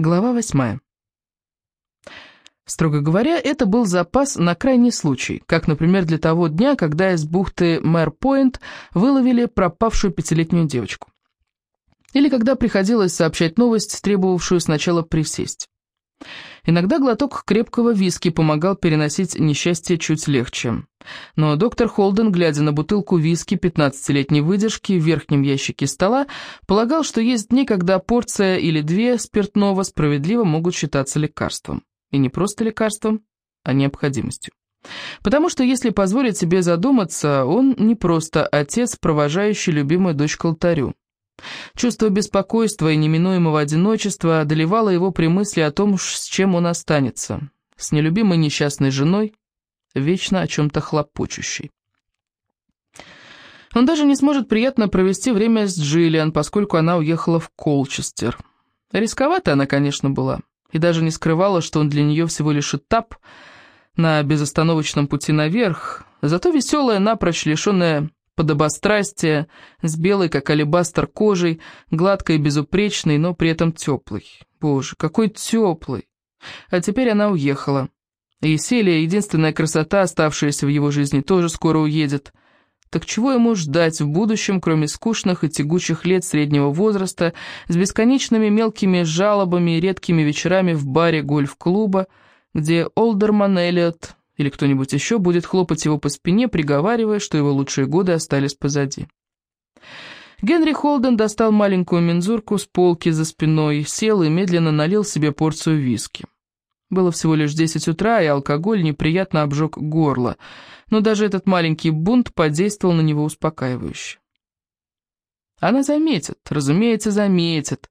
Глава восьмая. Строго говоря, это был запас на крайний случай, как, например, для того дня, когда из бухты Мэр-Пойнт выловили пропавшую пятилетнюю девочку. Или когда приходилось сообщать новость, требовавшую сначала присесть. Иногда глоток крепкого виски помогал переносить несчастье чуть легче. Но доктор Холден, глядя на бутылку виски 15-летней выдержки в верхнем ящике стола, полагал, что есть дни, когда порция или две спиртного справедливо могут считаться лекарством. И не просто лекарством, а необходимостью. Потому что, если позволить себе задуматься, он не просто отец, провожающий любимую дочь к алтарю. Чувство беспокойства и неминуемого одиночества одолевало его при мысли о том, с чем он останется. С нелюбимой несчастной женой, вечно о чем-то хлопочущей. Он даже не сможет приятно провести время с Джиллиан, поскольку она уехала в Колчестер. Рисковата она, конечно, была, и даже не скрывала, что он для нее всего лишь этап на безостановочном пути наверх, зато веселая, напрочь лишенная подобострастия, с белой, как алебастр, кожей, гладкой и безупречной, но при этом теплой. Боже, какой теплый! А теперь она уехала. И Селия, единственная красота, оставшаяся в его жизни, тоже скоро уедет. Так чего ему ждать в будущем, кроме скучных и тягучих лет среднего возраста, с бесконечными мелкими жалобами и редкими вечерами в баре гольф-клуба, где Олдерман Эллиот или кто-нибудь еще будет хлопать его по спине, приговаривая, что его лучшие годы остались позади. Генри Холден достал маленькую мензурку с полки за спиной, сел и медленно налил себе порцию виски. Было всего лишь десять утра, и алкоголь неприятно обжег горло, но даже этот маленький бунт подействовал на него успокаивающе. Она заметит, разумеется, заметит,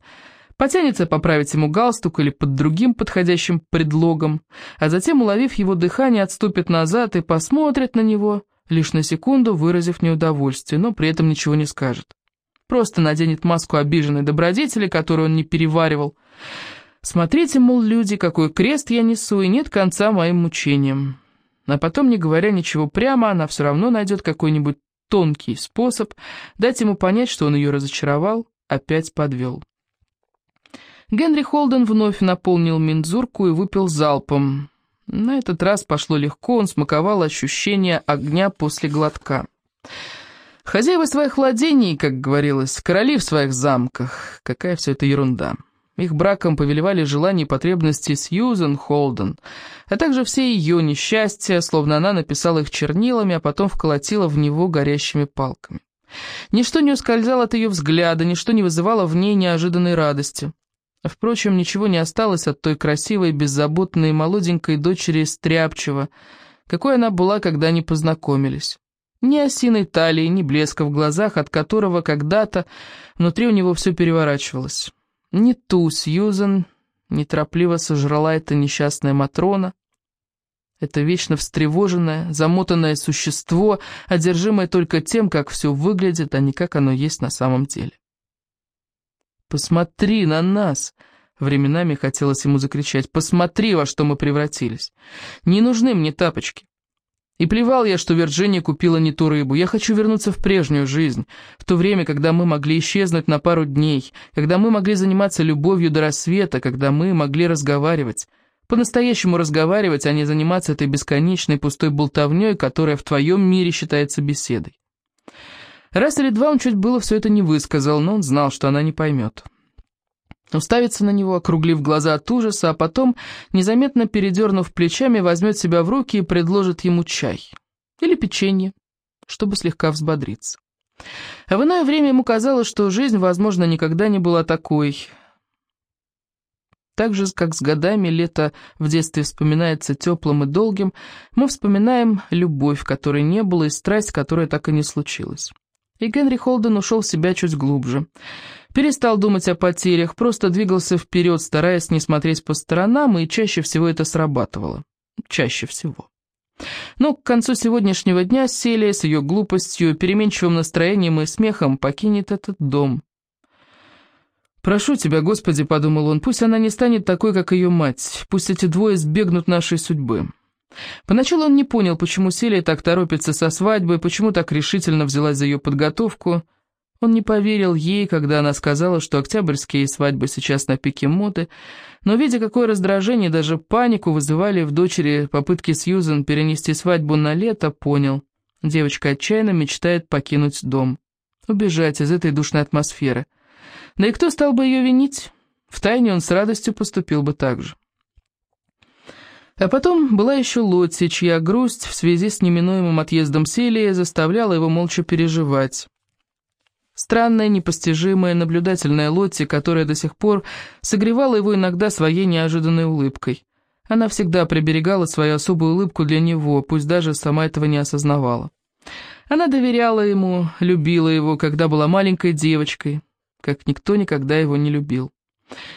потянется поправить ему галстук или под другим подходящим предлогом, а затем, уловив его дыхание, отступит назад и посмотрит на него, лишь на секунду выразив неудовольствие, но при этом ничего не скажет. Просто наденет маску обиженной добродетели, которую он не переваривал. Смотрите, мол, люди, какой крест я несу, и нет конца моим мучениям. А потом, не говоря ничего прямо, она все равно найдет какой-нибудь тонкий способ дать ему понять, что он ее разочаровал, опять подвел. Генри Холден вновь наполнил мензурку и выпил залпом. На этот раз пошло легко, он смаковал ощущение огня после глотка. Хозяева своих владений, как говорилось, короли в своих замках. Какая все это ерунда. Их браком повелевали желания и потребности Сьюзен Холден, а также все ее несчастья, словно она написала их чернилами, а потом вколотила в него горящими палками. Ничто не ускользало от ее взгляда, ничто не вызывало в ней неожиданной радости. Впрочем, ничего не осталось от той красивой, беззаботной молоденькой дочери Стряпчева, какой она была, когда они познакомились. Ни осиной талии, ни блеска в глазах, от которого когда-то внутри у него все переворачивалось. Ни ту Сьюзен неторопливо сожрала эта несчастная Матрона, это вечно встревоженное, замотанное существо, одержимое только тем, как все выглядит, а не как оно есть на самом деле. «Посмотри на нас!» Временами хотелось ему закричать. «Посмотри, во что мы превратились! Не нужны мне тапочки!» И плевал я, что Вирджиния купила не ту рыбу. Я хочу вернуться в прежнюю жизнь, в то время, когда мы могли исчезнуть на пару дней, когда мы могли заниматься любовью до рассвета, когда мы могли разговаривать. По-настоящему разговаривать, а не заниматься этой бесконечной пустой болтовней, которая в твоем мире считается беседой. Раз или два он чуть было все это не высказал, но он знал, что она не поймет. Уставится на него, округлив глаза от ужаса, а потом, незаметно передернув плечами, возьмет себя в руки и предложит ему чай. Или печенье, чтобы слегка взбодриться. А в иное время ему казалось, что жизнь, возможно, никогда не была такой. Так же, как с годами лето в детстве вспоминается теплым и долгим, мы вспоминаем любовь, которой не было, и страсть, которая так и не случилась. И Генри Холден ушел в себя чуть глубже. Перестал думать о потерях, просто двигался вперед, стараясь не смотреть по сторонам, и чаще всего это срабатывало. Чаще всего. Но к концу сегодняшнего дня Селия с ее глупостью, переменчивым настроением и смехом покинет этот дом. «Прошу тебя, Господи», — подумал он, — «пусть она не станет такой, как ее мать, пусть эти двое сбегнут нашей судьбы». Поначалу он не понял, почему Селия так торопится со свадьбой, почему так решительно взялась за ее подготовку. Он не поверил ей, когда она сказала, что октябрьские свадьбы сейчас на пике моды, но, видя, какое раздражение, даже панику вызывали в дочери попытки Сьюзен перенести свадьбу на лето, понял. Девочка отчаянно мечтает покинуть дом, убежать из этой душной атмосферы. Да и кто стал бы ее винить? Втайне он с радостью поступил бы так же. А потом была еще Лотти, чья грусть в связи с неминуемым отъездом Селии заставляла его молча переживать. Странная, непостижимая, наблюдательная Лотти, которая до сих пор согревала его иногда своей неожиданной улыбкой. Она всегда приберегала свою особую улыбку для него, пусть даже сама этого не осознавала. Она доверяла ему, любила его, когда была маленькой девочкой, как никто никогда его не любил.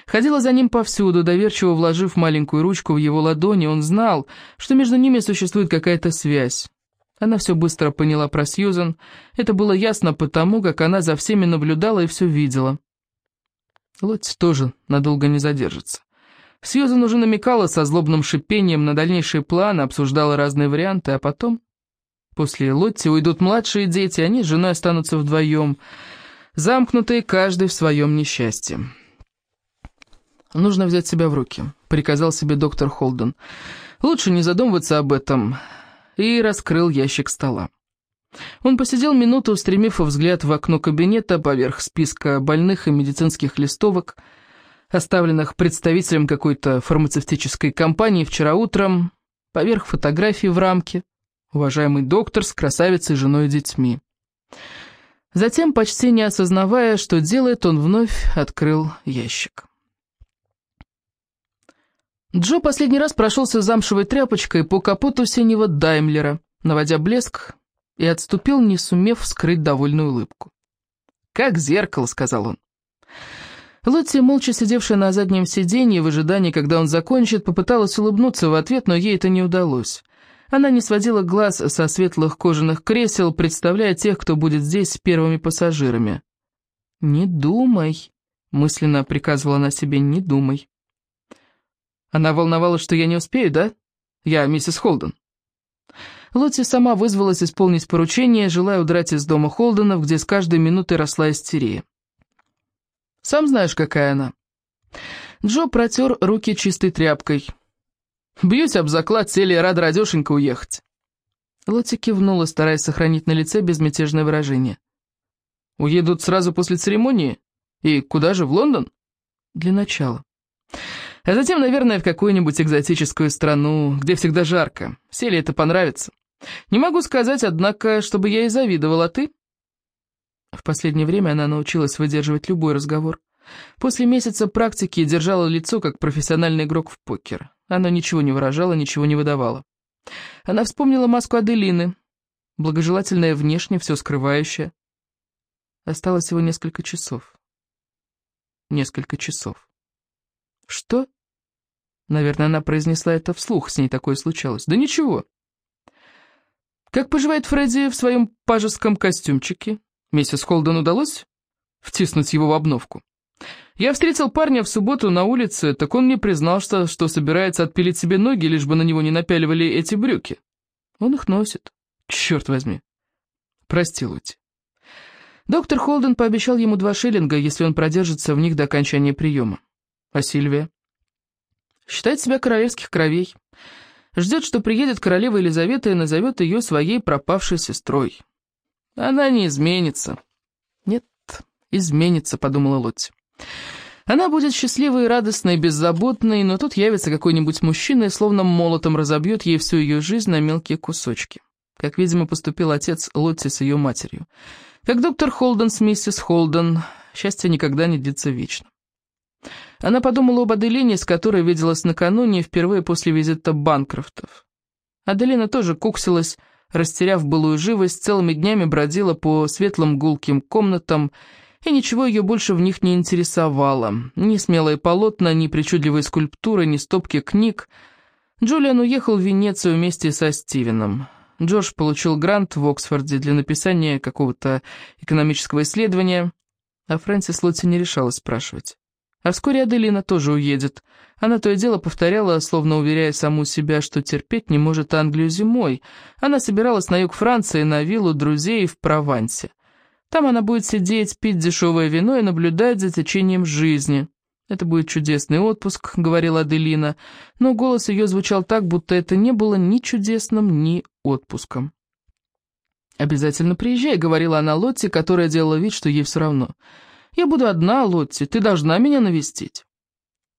Ходила за ним повсюду, доверчиво вложив маленькую ручку в его ладони, он знал, что между ними существует какая-то связь. Она все быстро поняла про Сьюзан. Это было ясно потому, как она за всеми наблюдала и все видела. Лотти тоже надолго не задержится. Сьюзан уже намекала со злобным шипением на дальнейшие планы, обсуждала разные варианты, а потом... После Лотти уйдут младшие дети, они с женой останутся вдвоем, замкнутые каждый в своем несчастье. «Нужно взять себя в руки», — приказал себе доктор Холден. «Лучше не задумываться об этом и раскрыл ящик стола. Он посидел минуту, устремив взгляд в окно кабинета поверх списка больных и медицинских листовок, оставленных представителем какой-то фармацевтической компании вчера утром, поверх фотографий в рамке, уважаемый доктор с красавицей, женой и детьми. Затем, почти не осознавая, что делает, он вновь открыл ящик. Джо последний раз прошелся замшевой тряпочкой по капоту синего Даймлера, наводя блеск, и отступил, не сумев скрыть довольную улыбку. «Как зеркало», — сказал он. Лотти, молча сидевшая на заднем сиденье в ожидании, когда он закончит, попыталась улыбнуться в ответ, но ей это не удалось. Она не сводила глаз со светлых кожаных кресел, представляя тех, кто будет здесь первыми пассажирами. «Не думай», — мысленно приказывала она себе, — «не думай». Она волновалась, что я не успею, да? Я миссис Холден. Лотти сама вызвалась исполнить поручение, желая удрать из дома Холденов, где с каждой минутой росла истерия. Сам знаешь, какая она. Джо протер руки чистой тряпкой. Бьюсь об заклад, Селия рада радешенько уехать. Лотти кивнула, стараясь сохранить на лице безмятежное выражение. «Уедут сразу после церемонии? И куда же, в Лондон?» «Для начала». А затем, наверное, в какую-нибудь экзотическую страну, где всегда жарко. Селе это понравится. Не могу сказать, однако, чтобы я и завидовала, ты? В последнее время она научилась выдерживать любой разговор. После месяца практики держала лицо, как профессиональный игрок в покер. Оно ничего не выражало, ничего не выдавало. Она вспомнила маску Аделины, благожелательная внешне, все скрывающая. Осталось всего несколько часов. Несколько часов. «Что?» Наверное, она произнесла это вслух, с ней такое случалось. «Да ничего». «Как поживает Фредди в своем пажеском костюмчике? Миссис Холден удалось втиснуть его в обновку?» «Я встретил парня в субботу на улице, так он мне признал, что, что собирается отпилить себе ноги, лишь бы на него не напяливали эти брюки. Он их носит. Черт возьми. Прости, Лути». Доктор Холден пообещал ему два шиллинга, если он продержится в них до окончания приема. А Сильвия? Считает себя королевских кровей. Ждет, что приедет королева Елизавета и назовет ее своей пропавшей сестрой. Она не изменится. Нет, изменится, подумала Лотти. Она будет счастливой, радостной, беззаботной, но тут явится какой-нибудь мужчина и словно молотом разобьет ей всю ее жизнь на мелкие кусочки. Как, видимо, поступил отец Лотти с ее матерью. Как доктор Холден с миссис Холден. Счастье никогда не длится вечно. Она подумала об Аделине, с которой виделась накануне, впервые после визита Банкрофтов. Аделина тоже куксилась, растеряв былую живость, целыми днями бродила по светлым гулким комнатам, и ничего ее больше в них не интересовало. Ни смелые полотна, ни причудливые скульптуры, ни стопки книг. Джулиан уехал в Венецию вместе со Стивеном. Джордж получил грант в Оксфорде для написания какого-то экономического исследования, а Фрэнсис Лотти не решалась спрашивать. А вскоре Аделина тоже уедет. Она то и дело повторяла, словно уверяя саму себя, что терпеть не может Англию зимой. Она собиралась на юг Франции, на виллу друзей в Провансе. Там она будет сидеть, пить дешевое вино и наблюдать за течением жизни. «Это будет чудесный отпуск», — говорила Аделина, но голос ее звучал так, будто это не было ни чудесным, ни отпуском. «Обязательно приезжай», — говорила она Лотте, которая делала вид, что ей все равно. «Я буду одна, Лотти, ты должна меня навестить».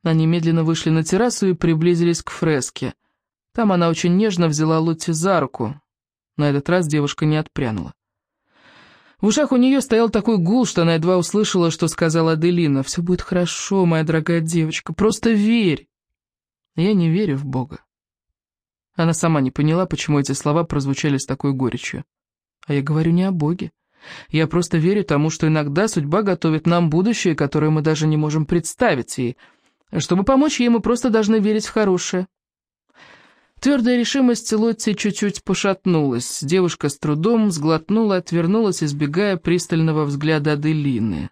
Они медленно вышли на террасу и приблизились к фреске. Там она очень нежно взяла Лотти за руку. На этот раз девушка не отпрянула. В ушах у нее стоял такой гул, что она едва услышала, что сказала Аделина. «Все будет хорошо, моя дорогая девочка, просто верь!» Я не верю в Бога. Она сама не поняла, почему эти слова прозвучали с такой горечью. А я говорю не о Боге. Я просто верю тому, что иногда судьба готовит нам будущее, которое мы даже не можем представить, и чтобы помочь ей, мы просто должны верить в хорошее. Твердая решимость Лотти чуть-чуть пошатнулась. Девушка с трудом сглотнула, отвернулась, избегая пристального взгляда Аделины.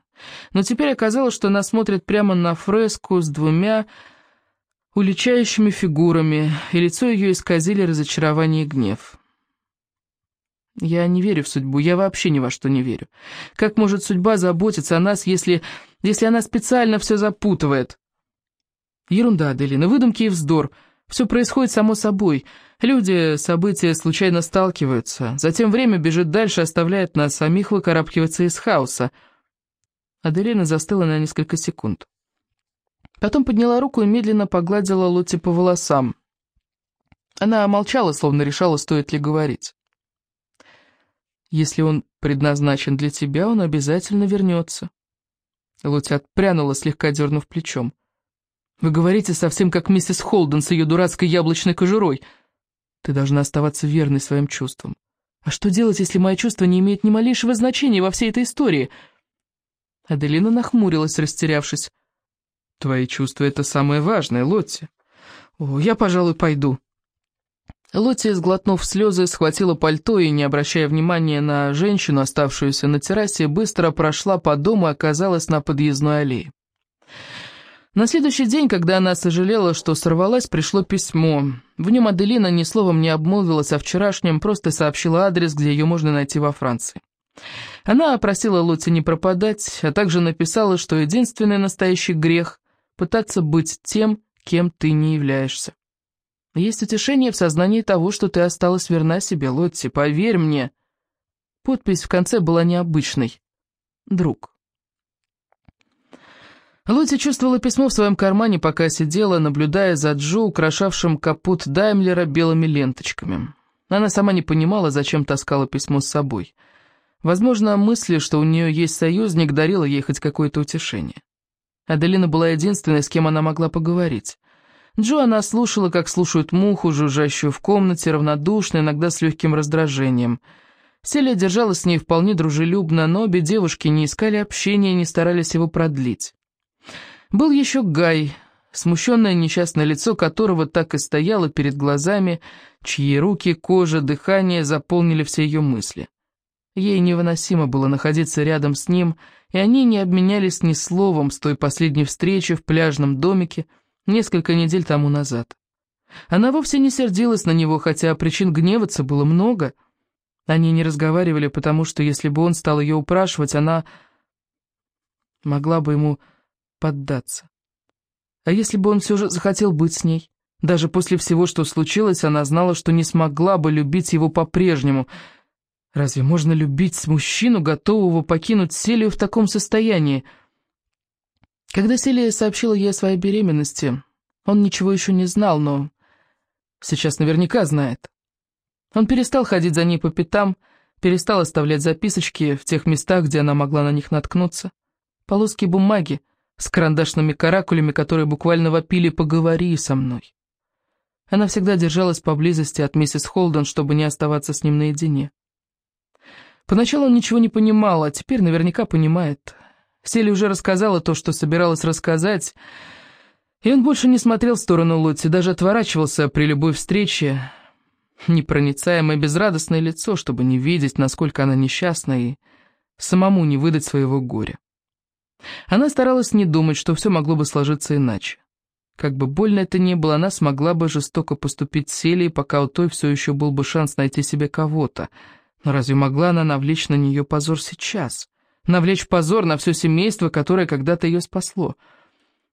Но теперь оказалось, что она смотрит прямо на фреску с двумя уличающими фигурами, и лицо ее исказили разочарование и гнев. «Я не верю в судьбу, я вообще ни во что не верю. Как может судьба заботиться о нас, если, если она специально все запутывает?» «Ерунда, Аделина, выдумки и вздор», все происходит само собой. Люди, события случайно сталкиваются. Затем время бежит дальше, оставляет нас самих выкарабкиваться из хаоса. Аделина застыла на несколько секунд. Потом подняла руку и медленно погладила Лотти по волосам. Она молчала, словно решала, стоит ли говорить. «Если он предназначен для тебя, он обязательно вернется». Лотти отпрянула, слегка дернув плечом. Вы говорите совсем как миссис Холден с ее дурацкой яблочной кожурой. Ты должна оставаться верной своим чувствам. А что делать, если мои чувства не имеют ни малейшего значения во всей этой истории?» Аделина нахмурилась, растерявшись. «Твои чувства — это самое важное, Лотти. О, я, пожалуй, пойду». Лотти, сглотнув слезы, схватила пальто и, не обращая внимания на женщину, оставшуюся на террасе, быстро прошла по дому и оказалась на подъездной аллее. На следующий день, когда она сожалела, что сорвалась, пришло письмо. В нем Аделина ни словом не обмолвилась о вчерашнем, просто сообщила адрес, где ее можно найти во Франции. Она просила Лотти не пропадать, а также написала, что единственный настоящий грех — пытаться быть тем, кем ты не являешься. Есть утешение в сознании того, что ты осталась верна себе, Лотти, поверь мне. Подпись в конце была необычной. Друг. Лотти чувствовала письмо в своем кармане, пока сидела, наблюдая за Джо, украшавшим капот Даймлера белыми ленточками. Она сама не понимала, зачем таскала письмо с собой. Возможно, мысли, что у нее есть союзник, дарила ей хоть какое-то утешение. Аделина была единственной, с кем она могла поговорить. Джо она слушала, как слушают муху, жужжащую в комнате, равнодушно, иногда с легким раздражением. Селия держалась с ней вполне дружелюбно, но обе девушки не искали общения и не старались его продлить. Был еще Гай, смущенное несчастное лицо которого так и стояло перед глазами, чьи руки, кожа, дыхание заполнили все ее мысли. Ей невыносимо было находиться рядом с ним, и они не обменялись ни словом с той последней встречи в пляжном домике несколько недель тому назад. Она вовсе не сердилась на него, хотя причин гневаться было много. Они не разговаривали, потому что если бы он стал ее упрашивать, она могла бы ему поддаться. А если бы он все же захотел быть с ней? Даже после всего, что случилось, она знала, что не смогла бы любить его по-прежнему. Разве можно любить мужчину, готового покинуть Селию в таком состоянии? Когда Селия сообщила ей о своей беременности, он ничего еще не знал, но сейчас наверняка знает. Он перестал ходить за ней по пятам, перестал оставлять записочки в тех местах, где она могла на них наткнуться. Полоски бумаги, с карандашными каракулями, которые буквально вопили «поговори со мной». Она всегда держалась поблизости от миссис Холден, чтобы не оставаться с ним наедине. Поначалу он ничего не понимал, а теперь наверняка понимает. Сели уже рассказала то, что собиралась рассказать, и он больше не смотрел в сторону Лотти, даже отворачивался при любой встрече. Непроницаемое безрадостное лицо, чтобы не видеть, насколько она несчастна, и самому не выдать своего горя. Она старалась не думать, что все могло бы сложиться иначе. Как бы больно это ни было, она смогла бы жестоко поступить с Селией, пока у той все еще был бы шанс найти себе кого-то. Но разве могла она навлечь на нее позор сейчас? Навлечь позор на все семейство, которое когда-то ее спасло.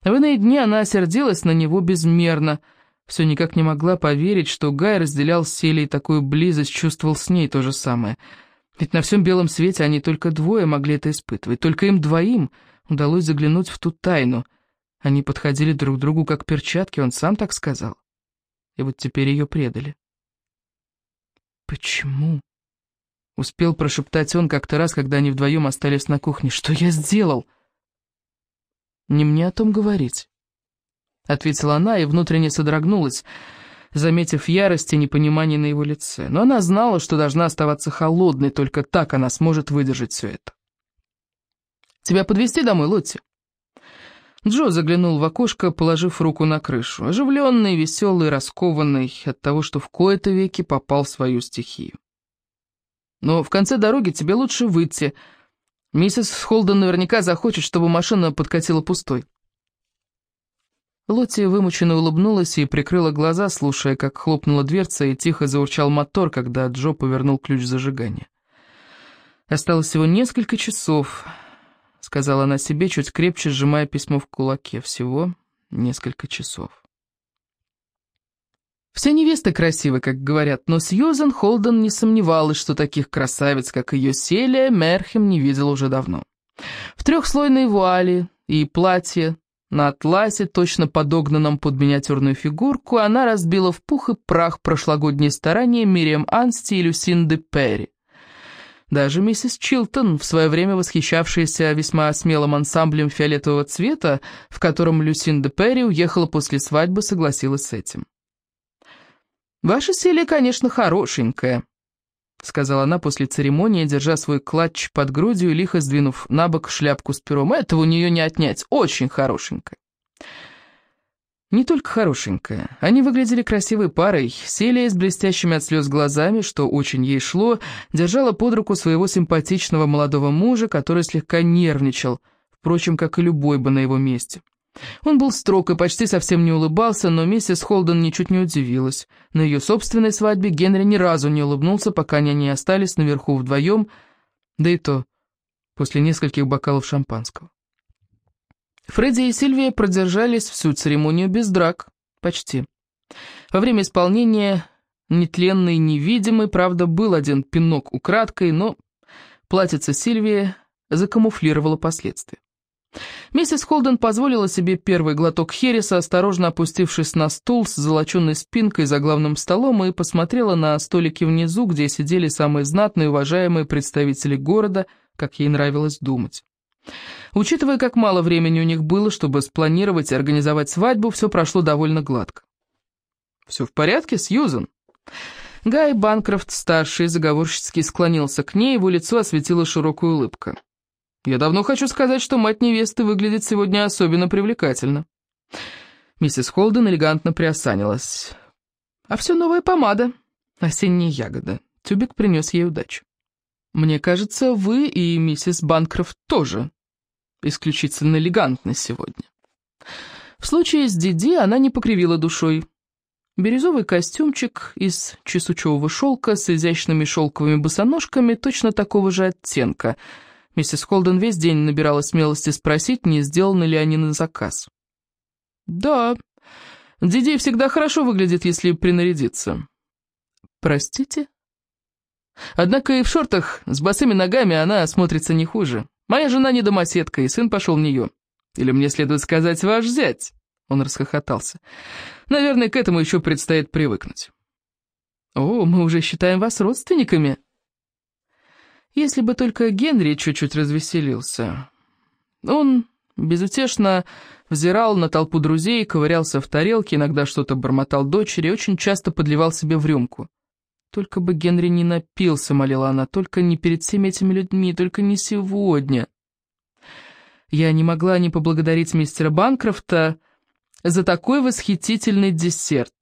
В иные дни она осердилась на него безмерно, все никак не могла поверить, что Гай разделял с Селей такую близость, чувствовал с ней то же самое. Ведь на всем белом свете они только двое могли это испытывать, только им двоим удалось заглянуть в ту тайну. Они подходили друг к другу как перчатки, он сам так сказал. И вот теперь ее предали. «Почему?» Успел прошептать он как-то раз, когда они вдвоем остались на кухне. «Что я сделал?» «Не мне о том говорить», — ответила она и внутренне содрогнулась, заметив ярость и непонимание на его лице. Но она знала, что должна оставаться холодной, только так она сможет выдержать все это. «Тебя подвезти домой, Лотти?» Джо заглянул в окошко, положив руку на крышу, оживленный, веселый, раскованный от того, что в кои-то веки попал в свою стихию. «Но в конце дороги тебе лучше выйти. Миссис Холден наверняка захочет, чтобы машина подкатила пустой». Лотти вымученно улыбнулась и прикрыла глаза, слушая, как хлопнула дверца и тихо заурчал мотор, когда Джо повернул ключ зажигания. Осталось всего несколько часов, — сказала она себе, чуть крепче сжимая письмо в кулаке. Всего несколько часов. Все невесты красивы, как говорят, но Сьюзен Холден не сомневалась, что таких красавиц, как ее Селия, Мерхем не видел уже давно. В трехслойной вуале и платье на атласе, точно подогнанном под миниатюрную фигурку, она разбила в пух и прах прошлогодние старания Мириам Ансти и Люсинды Перри. Даже миссис Чилтон, в свое время восхищавшаяся весьма смелым ансамблем фиолетового цвета, в котором Люсинда Перри уехала после свадьбы, согласилась с этим. «Ваша Селия, конечно, хорошенькая», — сказала она после церемонии, держа свой клатч под грудью и лихо сдвинув на бок шляпку с пером. «Этого у нее не отнять, очень хорошенькая». Не только хорошенькая. Они выглядели красивой парой. Селия с блестящими от слез глазами, что очень ей шло, держала под руку своего симпатичного молодого мужа, который слегка нервничал, впрочем, как и любой бы на его месте. Он был строг и почти совсем не улыбался, но миссис Холден ничуть не удивилась. На ее собственной свадьбе Генри ни разу не улыбнулся, пока они не остались наверху вдвоем, да и то после нескольких бокалов шампанского. Фредди и Сильвия продержались всю церемонию без драк. Почти. Во время исполнения нетленный невидимый, правда, был один пинок украдкой, но платьице Сильвия закамуфлировало последствия. Миссис Холден позволила себе первый глоток хереса, осторожно опустившись на стул с золоченной спинкой за главным столом и посмотрела на столики внизу, где сидели самые знатные и уважаемые представители города, как ей нравилось думать. Учитывая, как мало времени у них было, чтобы спланировать и организовать свадьбу, все прошло довольно гладко. «Все в порядке, Сьюзен?» Гай Банкрофт-старший заговорщицки склонился к ней, его лицо осветила широкая улыбка. «Я давно хочу сказать, что мать невесты выглядит сегодня особенно привлекательно». Миссис Холден элегантно приосанилась. «А все новая помада, осенняя ягода. Тюбик принес ей удачу. Мне кажется, вы и миссис Банкрофт тоже исключительно элегантны сегодня. В случае с Диди она не покривила душой. Бирюзовый костюмчик из чесучевого шелка с изящными шелковыми босоножками точно такого же оттенка. Миссис Холден весь день набирала смелости спросить, не сделаны ли они на заказ. «Да, Диди всегда хорошо выглядит, если принарядиться». «Простите?» Однако и в шортах с босыми ногами она смотрится не хуже. Моя жена не домоседка, и сын пошел в нее. Или мне следует сказать, ваш зять?» Он расхохотался. «Наверное, к этому еще предстоит привыкнуть». «О, мы уже считаем вас родственниками». Если бы только Генри чуть-чуть развеселился. Он безутешно взирал на толпу друзей, ковырялся в тарелке, иногда что-то бормотал дочери, очень часто подливал себе в рюмку. Только бы Генри не напился, молила она, только не перед всеми этими людьми, только не сегодня. Я не могла не поблагодарить мистера Банкрофта за такой восхитительный десерт.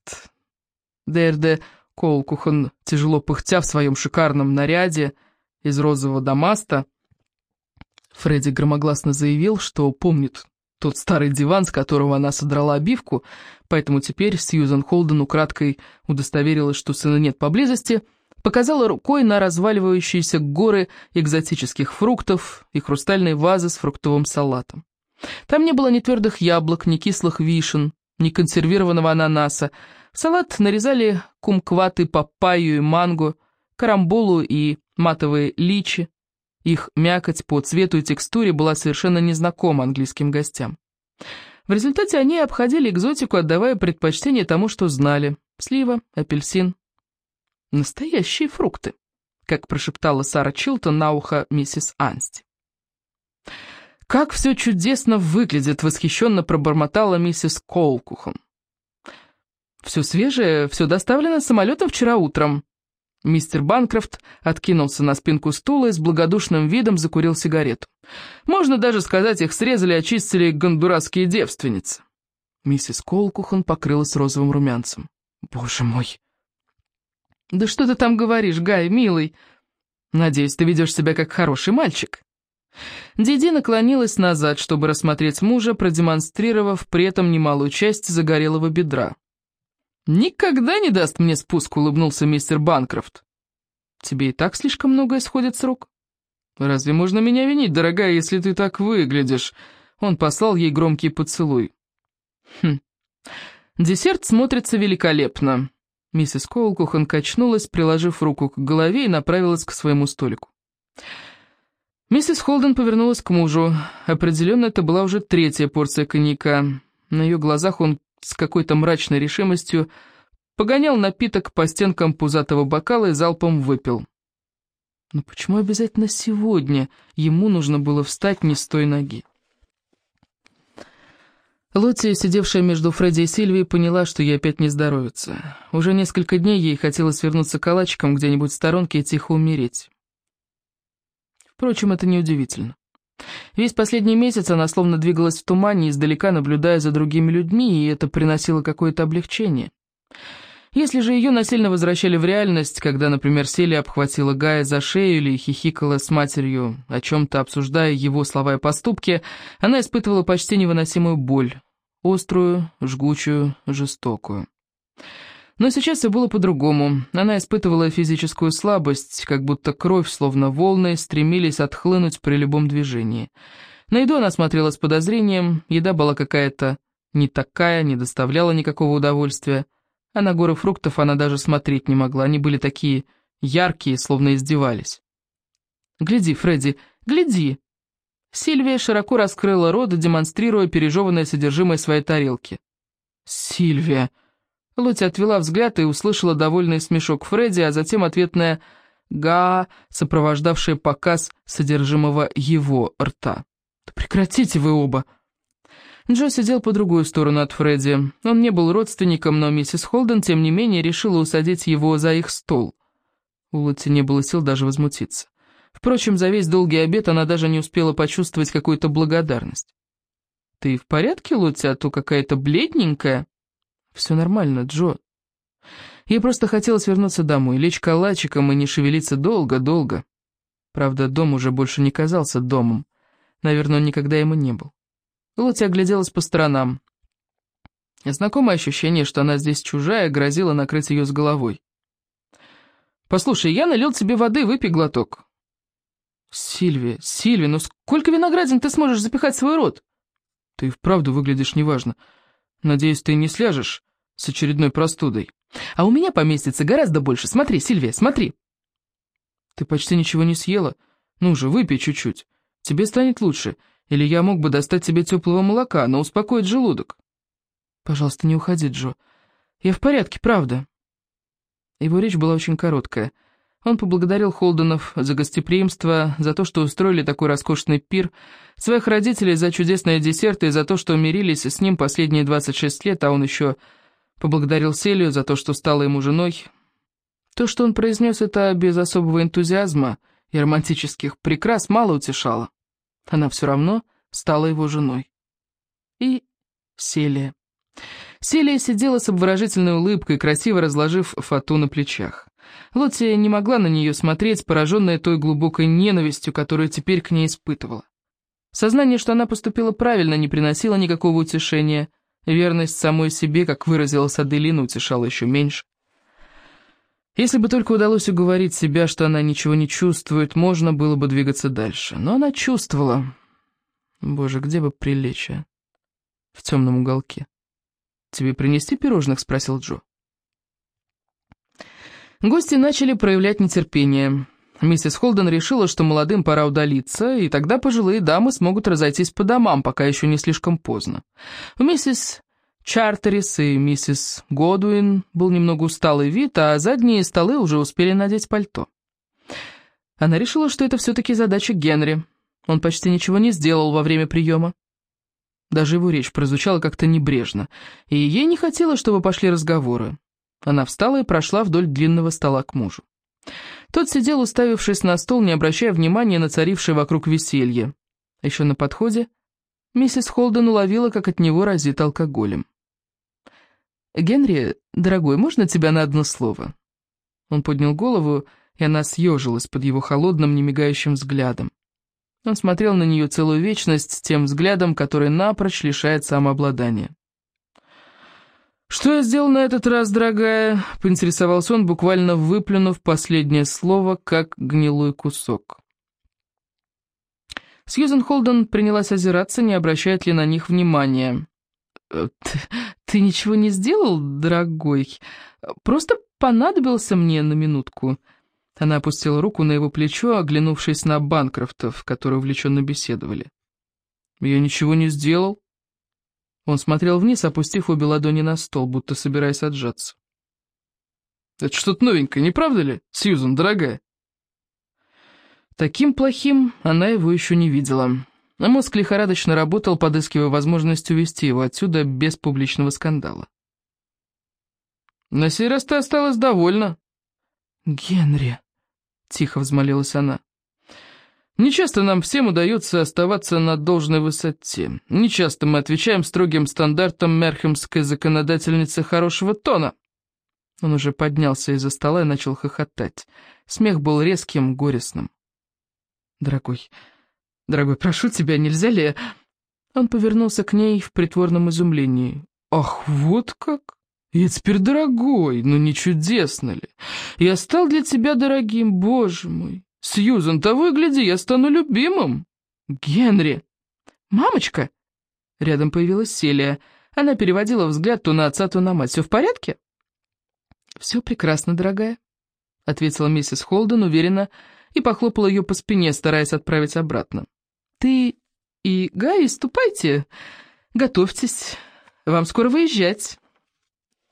Дерде Колкухан, тяжело пыхтя в своем шикарном наряде из розового дамаста, Фредди громогласно заявил, что помнит тот старый диван, с которого она содрала обивку, поэтому теперь Сьюзан Холден украдкой удостоверилась, что сына нет поблизости, Показала рукой на разваливающиеся горы экзотических фруктов и хрустальные вазы с фруктовым салатом. Там не было ни твердых яблок, ни кислых вишен, ни консервированного ананаса. В салат нарезали кумкваты, папайю и манго, карамболу и матовые личи. Их мякоть по цвету и текстуре была совершенно незнакома английским гостям. В результате они обходили экзотику, отдавая предпочтение тому, что знали. Слива, апельсин. Настоящие фрукты, как прошептала Сара Чилтон на ухо миссисАнсти. «Как все чудесно выглядит!» — восхищенно пробормотала миссис Колкухом. «Все свежее, все доставлено самолетом вчера утром». Мистер Банкрофт откинулся на спинку стула и с благодушным видом закурил сигарету. «Можно даже сказать, их срезали и очистили гондурасские девственницы». Миссис Колкухан покрылась розовым румянцем. «Боже мой!» «Да что ты там говоришь, Гай, милый? Надеюсь, ты ведешь себя как хороший мальчик». Диди наклонилась назад, чтобы рассмотреть мужа, продемонстрировав при этом немалую часть загорелого бедра. «Никогда не даст мне спуск», — улыбнулся мистер Банкрофт. «Тебе и так слишком многое сходит с рук». «Разве можно меня винить, дорогая, если ты так выглядишь?» Он послал ей громкий поцелуй. «Хм. Десерт смотрится великолепно». Миссис Коулкухан качнулась, приложив руку к голове и направилась к своему столику. Миссис Холден повернулась к мужу. Определенно, это была уже третья порция коньяка. На ее глазах он с какой-то мрачной решимостью погонял напиток по стенкам пузатого бокала и залпом выпил. Но почему обязательно сегодня ему нужно было встать не с той ноги? Лотти, сидевшая между Фредди и Сильвией, поняла, что ей опять не здоровится. Уже несколько дней ей хотелось вернуться калачиком где-нибудь в сторонке и тихо умереть. Впрочем, это неудивительно. Весь последний месяц она словно двигалась в тумане, издалека наблюдая за другими людьми, и это приносило какое-то облегчение. Если же ее насильно возвращали в реальность, когда, например, Селия обхватила Гая за шею или хихикала с матерью, о чем-то обсуждая его слова и поступки, она испытывала почти невыносимую боль, острую, жгучую, жестокую. Но сейчас все было по-другому. Она испытывала физическую слабость, как будто кровь, словно волны, стремились отхлынуть при любом движении. На еду она смотрела с подозрением, еда была какая-то не такая, не доставляла никакого удовольствия. А на горы фруктов она даже смотреть не могла, они были такие яркие, словно издевались. «Гляди, Фредди, гляди!» Сильвия широко раскрыла рот, демонстрируя пережеванное содержимое своей тарелки. «Сильвия!» Лотти отвела взгляд и услышала довольный смешок Фредди, а затем ответная «га», сопровождавшая показ содержимого его рта. «Да прекратите вы оба!» Джо сидел по другую сторону от Фредди. Он не был родственником, но миссис Холден, тем не менее, решила усадить его за их стол. У Лотти не было сил даже возмутиться. Впрочем, за весь долгий обед она даже не успела почувствовать какую-то благодарность. «Ты в порядке, Лотти, а то какая-то бледненькая?» «Все нормально, Джо». Ей просто хотелось вернуться домой, лечь калачиком и не шевелиться долго-долго. Правда, дом уже больше не казался домом. Наверное, он никогда ему не был. Лотти огляделась по сторонам. Знакомое ощущение, что она здесь чужая, грозило накрыть ее с головой. «Послушай, я налил тебе воды, выпей глоток». «Сильвия, Сильвия, ну сколько виноградин ты сможешь запихать в свой рот?» «Ты вправду выглядишь неважно. Надеюсь, ты не сляжешь с очередной простудой. А у меня поместится гораздо больше. Смотри, Сильвия, смотри. Ты почти ничего не съела. Ну же, выпей чуть-чуть. Тебе станет лучше. Или я мог бы достать тебе теплого молока, но успокоить желудок. Пожалуйста, не уходи, Джо. Я в порядке, правда. Его речь была очень короткая. Он поблагодарил Холденов за гостеприимство, за то, что устроили такой роскошный пир, своих родителей за чудесные десерты и за то, что мирились с ним последние 26 лет, а он еще поблагодарил Селию за то, что стала ему женой. То, что он произнес это без особого энтузиазма и романтических прикрас, мало утешало. Она все равно стала его женой. И Селия. Селия сидела с обворожительной улыбкой, красиво разложив фату на плечах. Лотти не могла на нее смотреть, пораженная той глубокой ненавистью, которую теперь к ней испытывала. Сознание, что она поступила правильно, не приносило никакого утешения. Верность самой себе, как выразилась Аделина, утешала еще меньше. Если бы только удалось уговорить себя, что она ничего не чувствует, можно было бы двигаться дальше. Но она чувствовала. Боже, где бы прилечь, а? В темном уголке. «Тебе принести пирожных?» — спросил Джо. Гости начали проявлять нетерпение. Миссис Холден решила, что молодым пора удалиться, и тогда пожилые дамы смогут разойтись по домам, пока еще не слишком поздно. У миссис Чартерис и миссис Годуин был немного усталый вид, а задние столы уже успели надеть пальто. Она решила, что это все-таки задача Генри. Он почти ничего не сделал во время приема. Даже его речь прозвучала как-то небрежно, и ей не хотелось, чтобы пошли разговоры. Она встала и прошла вдоль длинного стола к мужу. Тот сидел, уставившись на стол, не обращая внимания на царившее вокруг веселье. Еще на подходе миссис Холден уловила, как от него разит алкоголем. «Генри, дорогой, можно тебя на одно слово?» Он поднял голову, и она съежилась под его холодным, немигающим взглядом. Он смотрел на нее целую вечность тем взглядом, который напрочь лишает самообладания. «Что я сделал на этот раз, дорогая?» — поинтересовался он, буквально выплюнув последнее слово, как гнилой кусок. Сьюзен Холден принялась озираться, не обращает ли на них внимания. «Э, «Ты, ты ничего не сделал, дорогой? Просто понадобился мне на минутку». Она опустила руку на его плечо, оглянувшись на Банкрофтов, которые увлеченно беседовали. «Я ничего не сделал», он смотрел вниз, опустив обе ладони на стол, будто собираясь отжаться. «Это что-то новенькое, не правда ли, Сьюзан, дорогая?» Таким плохим она его еще не видела. А мозг лихорадочно работал, подыскивая возможность увести его отсюда без публичного скандала. «На сей раз ты осталась довольна». «Генри», — тихо взмолилась она. Нечасто нам всем удается оставаться на должной высоте. Нечасто мы отвечаем строгим стандартам мерхемской законодательницы хорошего тона. Он уже поднялся из-за стола и начал хохотать. Смех был резким, горестным. «Дорогой, дорогой, прошу тебя, нельзя ли...» Он повернулся к ней в притворном изумлении. «Ах, вот как! Я теперь дорогой, ну не чудесно ли? Я стал для тебя дорогим, боже мой! Сьюзан, того и гляди, я стану любимым. Генри. Мамочка. Рядом появилась Селия. Она переводила взгляд то на отца, то на мать. Все в порядке? Все прекрасно, дорогая, ответила миссис Холден уверенно и похлопала ее по спине, стараясь отправить обратно. Ты и Гай, ступайте, готовьтесь, вам скоро выезжать.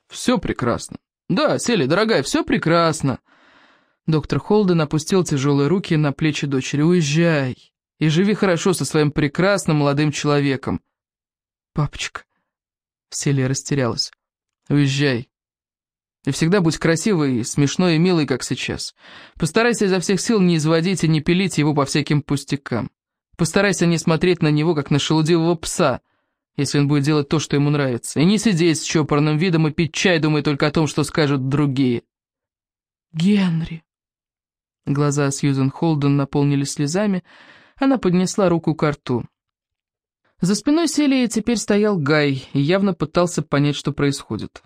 Все прекрасно. Да, Селия, дорогая, все прекрасно. Доктор Холден опустил тяжелые руки на плечи дочери. «Уезжай и живи хорошо со своим прекрасным молодым человеком». «Папочка...» Селия растерялась. «Уезжай. И всегда будь красивой, смешной и милой, как сейчас. Постарайся изо всех сил не изводить и не пилить его по всяким пустякам. Постарайся не смотреть на него, как на шелудивого пса, если он будет делать то, что ему нравится. И не сидеть с чопорным видом и пить чай, думая только о том, что скажут другие». «Генри...» Глаза Сьюзен Холден наполнились слезами, она поднесла руку к рту. За спиной Селии теперь стоял Гай и явно пытался понять, что происходит.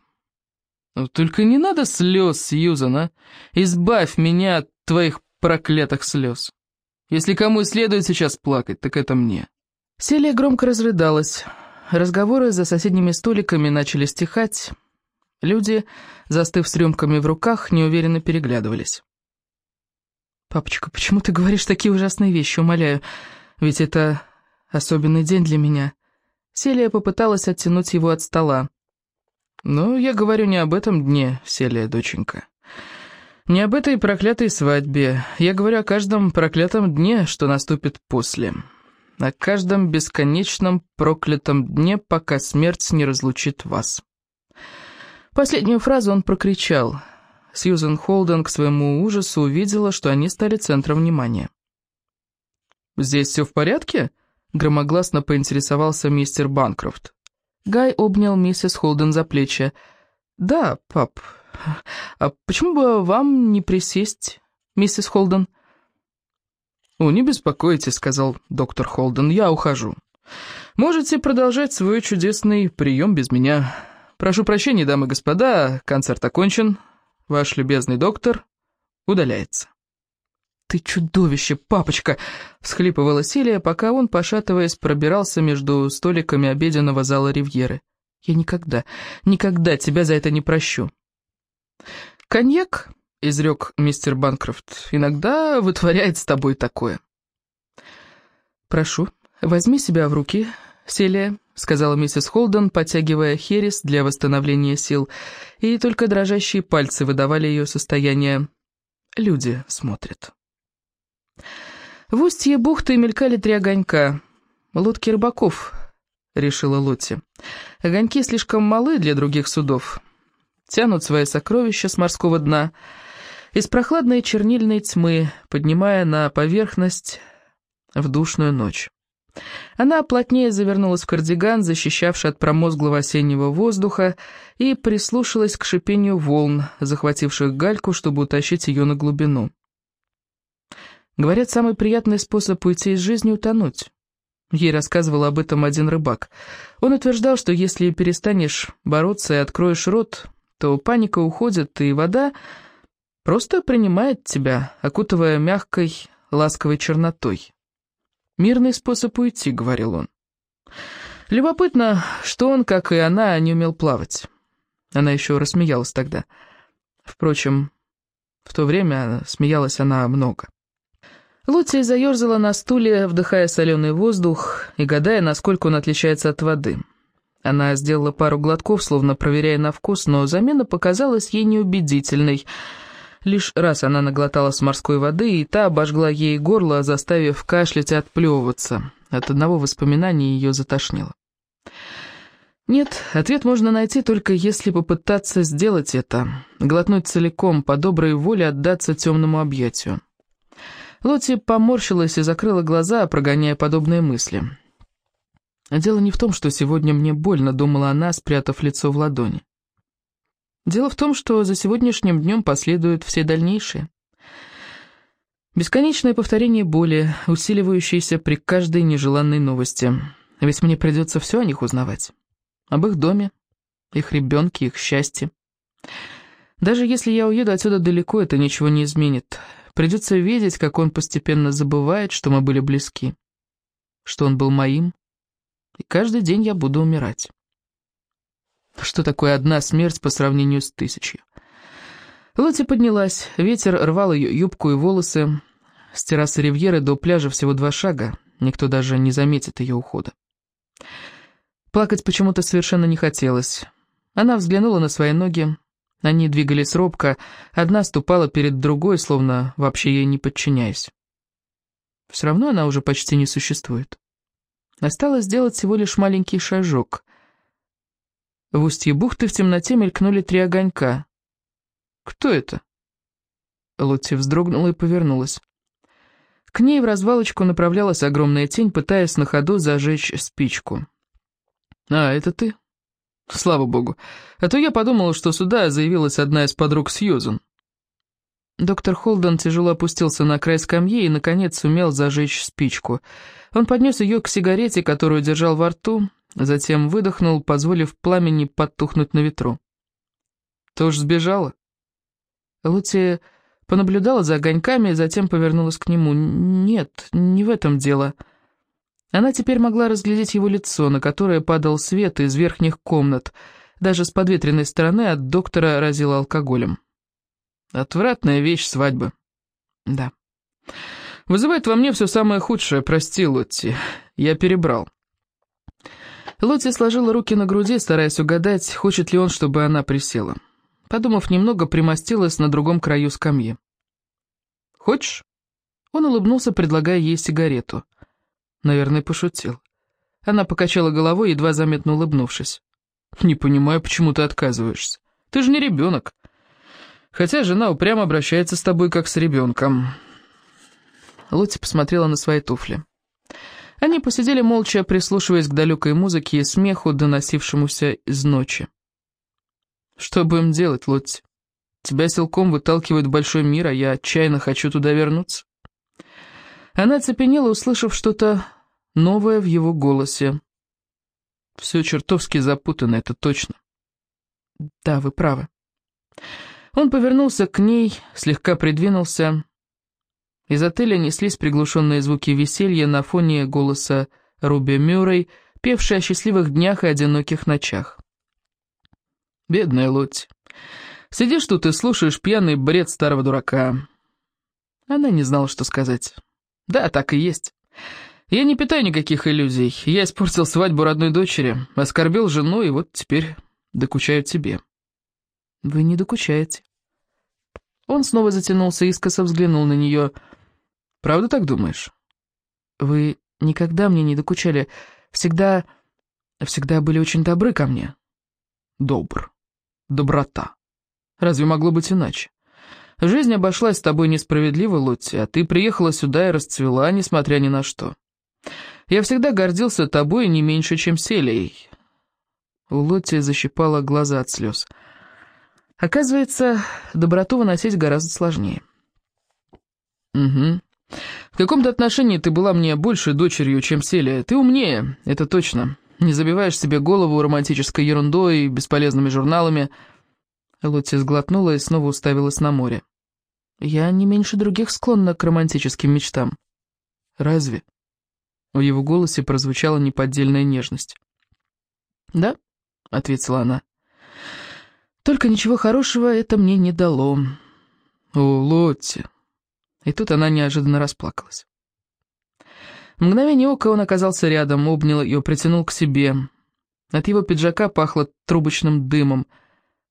«Только не надо слез, Сьюзан, а! Избавь меня от твоих проклятых слез! Если кому и следует сейчас плакать, так это мне!» Селия громко разрыдалась. Разговоры за соседними столиками начали стихать. Люди, застыв с рюмками в руках, неуверенно переглядывались. «Папочка, почему ты говоришь такие ужасные вещи, умоляю? Ведь это особенный день для меня». Селия попыталась оттянуть его от стола. «Но я говорю не об этом дне, Селия, доченька. Не об этой проклятой свадьбе. Я говорю о каждом проклятом дне, что наступит после. О каждом бесконечном проклятом дне, пока смерть не разлучит вас». Последнюю фразу он прокричал — Сьюзен Холден к своему ужасу увидела, что они стали центром внимания. «Здесь все в порядке?» — громогласно поинтересовался мистер Банкрофт. Гай обнял миссис Холден за плечи. «Да, пап. А почему бы вам не присесть, миссис Холден?» «О, не беспокойтесь», — сказал доктор Холден, — «я ухожу. Можете продолжать свой чудесный прием без меня. Прошу прощения, дамы и господа, концерт окончен. Ваш любезный доктор удаляется. «Ты чудовище, папочка!» — всхлипывала Силия, пока он, пошатываясь, пробирался между столиками обеденного зала Ривьеры. «Я никогда, никогда тебя за это не прощу». «Коньяк», — изрек мистер Банкрофт, — «иногда вытворяет с тобой такое». «Прошу, возьми себя в руки, Селия», — сказала миссис Холден, подтягивая херес для восстановления сил, и только дрожащие пальцы выдавали ее состояние. «Люди смотрят». В устье бухты мелькали три огонька. «Лодки рыбаков», — решила Лотти. «Огоньки слишком малы для других судов. Тянут свои сокровища с морского дна, из прохладной чернильной тьмы, поднимая на поверхность в душную ночь». Она плотнее завернулась в кардиган, защищавший от промозглого осеннего воздуха, и прислушалась к шипению волн, захвативших гальку, чтобы утащить ее на глубину. Говорят, самый приятный способ уйти из жизни — утонуть. Ей рассказывал об этом один рыбак. Он утверждал, что если перестанешь бороться и откроешь рот, то паника уходит, и вода просто принимает тебя, окутывая мягкой, ласковой чернотой. «Мирный способ уйти», — говорил он. Любопытно, что он, как и она, не умел плавать. Она еще рассмеялась тогда. Впрочем, в то время смеялась она много. Лутия заерзала на стуле, вдыхая соленый воздух и гадая, насколько он отличается от воды. Она сделала пару глотков, словно проверяя на вкус, но замена показалась ей неубедительной. Лишь раз она наглоталась морской воды, и та обожгла ей горло, заставив кашлять и отплевываться. От одного воспоминания ее затошнило. Нет, ответ можно найти только если попытаться сделать это, глотнуть целиком, по доброй воле отдаться темному объятию. Лотти поморщилась и закрыла глаза, прогоняя подобные мысли. «Дело не в том, что сегодня мне больно», — думала она, спрятав лицо в ладони. «Дело в том, что за сегодняшним днем последуют все дальнейшие. Бесконечное повторение боли, усиливающееся при каждой нежеланной новости. Ведь мне придется все о них узнавать. Об их доме, их ребенке, их счастье. Даже если я уеду отсюда далеко, это ничего не изменит. Придется видеть, как он постепенно забывает, что мы были близки, что он был моим, и каждый день я буду умирать. Что такое одна смерть по сравнению с тысячей? Лотти поднялась, ветер рвал ее юбку и волосы. С террасы Ривьеры до пляжа всего два шага, никто даже не заметит ее ухода. Плакать почему-то совершенно не хотелось. Она взглянула на свои ноги, они двигались робко, одна ступала перед другой, словно вообще ей не подчиняясь. Все равно она уже почти не существует. Осталось сделать всего лишь маленький шажок. В устье бухты в темноте мелькнули три огонька. «Кто это?» Лотти вздрогнула и повернулась. К ней в развалочку направлялась огромная тень, пытаясь на ходу зажечь спичку. «А, это ты?» Слава богу. А то я подумала, что сюда заявилась одна из подруг Сьюзен. Доктор Холден тяжело опустился на край скамьи и, наконец, сумел зажечь спичку. Он поднес ее к сигарете, которую держал во рту, затем выдохнул, позволив пламени подтухнуть на ветру. «Ты сбежала?» Лути понаблюдала за огоньками, затем повернулась к нему. «Нет, не в этом дело». Она теперь могла разглядеть его лицо, на которое падал свет из верхних комнат. Даже с подветренной стороны от доктора разило алкоголем. Отвратная вещь свадьбы. Да. Вызывает во мне все самое худшее, прости, Лотти. Я перебрал. Лотти сложила руки на груди, стараясь угадать, хочет ли он, чтобы она присела. Подумав немного, примостилась на другом краю скамьи. «Хочешь?» Он улыбнулся, предлагая ей сигарету. Наверное, пошутил. Она покачала головой, едва заметно улыбнувшись. «Не понимаю, почему ты отказываешься. Ты же не ребенок. Хотя жена упрямо обращается с тобой, как с ребенком». Лотти посмотрела на свои туфли. Они посидели молча, прислушиваясь к далекой музыке и смеху, доносившемуся из ночи. «Что будем делать, Лотти? Тебя силком выталкивают в большой мир, а я отчаянно хочу туда вернуться». Она оцепенела, услышав что-то новое в его голосе. Все чертовски запутано, это точно. Да, вы правы. Он повернулся к ней, слегка придвинулся. Из отеля неслись приглушенные звуки веселья на фоне голоса Руби Мюррей, певшей о счастливых днях и одиноких ночах. «Бедная Лотти, сидишь тут и слушаешь пьяный бред старого дурака». Она не знала, что сказать. «Да, так и есть. Я не питаю никаких иллюзий. Я испортил свадьбу родной дочери, оскорбил жену, и вот теперь докучаю тебе». «Вы не докучаете». Он снова затянулся, искоса взглянул на нее. «Правда так думаешь?» «Вы никогда мне не докучали. Всегда... всегда были очень добры ко мне». «Добр. Доброта. Разве могло быть иначе? Жизнь обошлась с тобой несправедливо, Лотти, а ты приехала сюда и расцвела, несмотря ни на что. Я всегда гордился тобой не меньше, чем Селией». У Лотти защипала глаза от слез. «Я Оказывается, доброту выносить гораздо сложнее. Угу. Каком-то отношении ты была мне больше дочерью, чем Селия. Ты умнее, это точно. Не забиваешь себе голову романтической ерундой и бесполезными журналами. Лотти сглотнула и снова уставилась на море. Я не меньше других склонна к романтическим мечтам. Разве? В его голосе прозвучала неподдельная нежность. «Да», — ответила она. Только ничего хорошего это мне не дало. О, Лотти. И тут она неожиданно расплакалась. В мгновение ока он оказался рядом, обнял ее, притянул к себе. От его пиджака пахло трубочным дымом,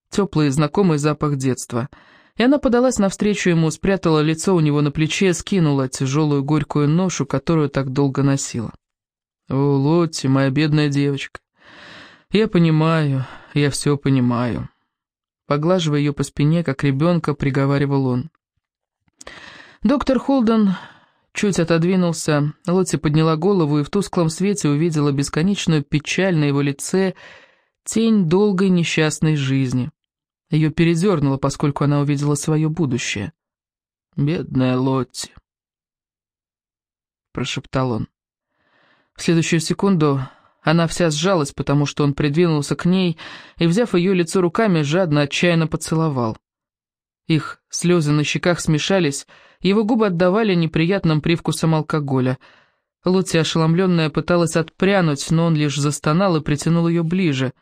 теплый знакомый запах детства. И она подалась навстречу ему, спрятала лицо у него на плече, скинула тяжелую горькую ношу, которую так долго носила. «О, Лотти, моя бедная девочка, я понимаю, я все понимаю». Поглаживая ее по спине, как ребенка, приговаривал он. Доктор Холден чуть отодвинулся, Лотти подняла голову и в тусклом свете увидела бесконечную печаль на его лице, тень долгой несчастной жизни. Ее передернуло, поскольку она увидела свое будущее. «Бедная Лотти», — прошептал он. В следующую секунду она вся сжалась, потому что он придвинулся к ней и, взяв ее лицо руками, жадно, отчаянно поцеловал. Их слезы на щеках смешались, его губы отдавали неприятным привкусом алкоголя. Лотти, ошеломленная, пыталась отпрянуть, но он лишь застонал и притянул ее ближе.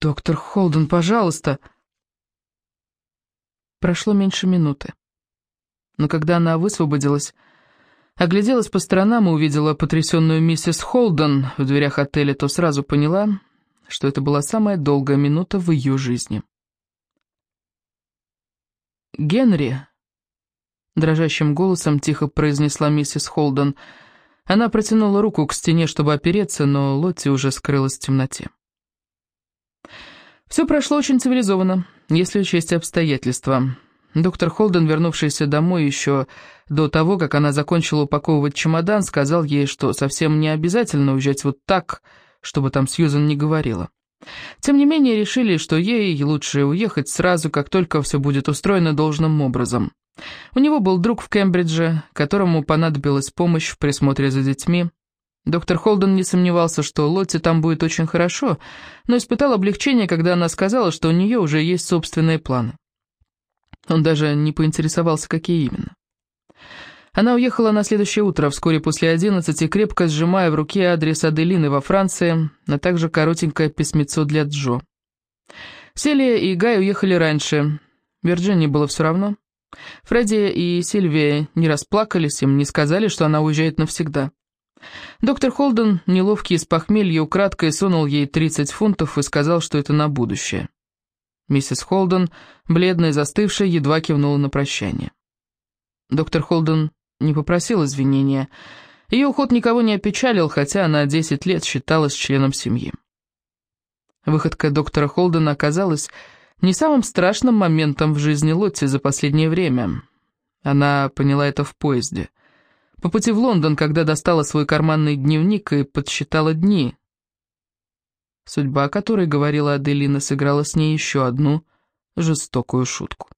«Доктор Холден, пожалуйста!» Прошло меньше минуты. Но когда она высвободилась, Огляделась по сторонам и увидела потрясенную миссис Холден в дверях отеля, то сразу поняла, что это была самая долгая минута в ее жизни. «Генри», — дрожащим голосом тихо произнесла миссис Холден, она протянула руку к стене, чтобы опереться, но Лотти уже скрылась в темноте. Все прошло очень цивилизованно, если учесть обстоятельства. Доктор Холден, вернувшийся домой еще до того, как она закончила упаковывать чемодан, сказал ей, что совсем не обязательно уезжать вот так, чтобы там Сьюзан не говорила. Тем не менее, решили, что ей лучше уехать сразу, как только все будет устроено должным образом. У него был друг в Кембридже, которому понадобилась помощь в присмотре за детьми. Доктор Холден не сомневался, что Лотте там будет очень хорошо, но испытал облегчение, когда она сказала, что у нее уже есть собственные планы. Он даже не поинтересовался, какие именно. Она уехала на следующее утро, вскоре после одиннадцати, крепко сжимая в руке адрес Аделины во Франции, а также коротенькое письмецо для Джо. Селия и Гай уехали раньше. Вирджинии было все равно. Фредди и Сильвия не расплакались, им не сказали, что она уезжает навсегда. Доктор Холден, неловкий из похмелья, украдкой сунул ей 30 фунтов и сказал, что это на будущее. Миссис Холден, бледная застывшая, едва кивнула на прощание. Доктор Холден не попросил извинения. Ее уход никого не опечалил, хотя она 10 лет считалась членом семьи. Выходка доктора Холдена оказалась не самым страшным моментом в жизни Лотти за последнее время. Она поняла это в поезде. По пути в Лондон, когда достала свой карманный дневник и подсчитала дни, Судьба, о которой говорила Аделина, сыграла с ней еще одну жестокую шутку.